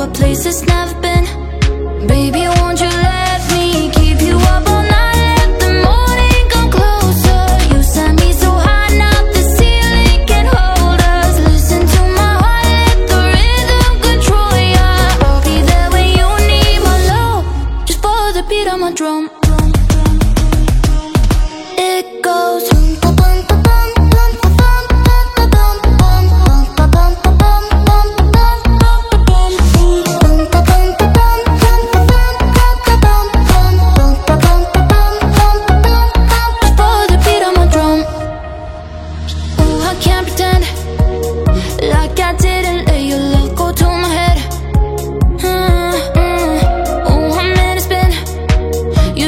a place that's never been. Baby, won't you let me keep you up all night? Let the morning come closer. You set me so high, now the ceiling can't hold us. Listen to my heart, let the rhythm control ya. I'll be there when you need my love. Just follow the beat of my drum. It goes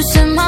You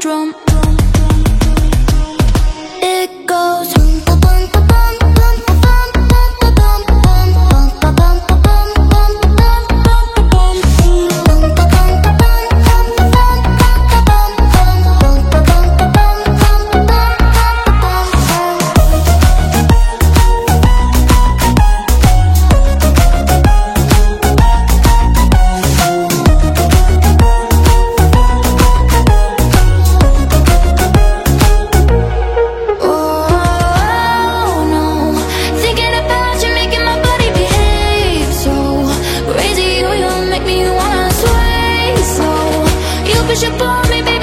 drum. It goes So You push upon me, baby.